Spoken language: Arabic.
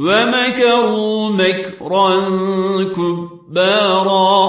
ومكروا مكرا كبارا.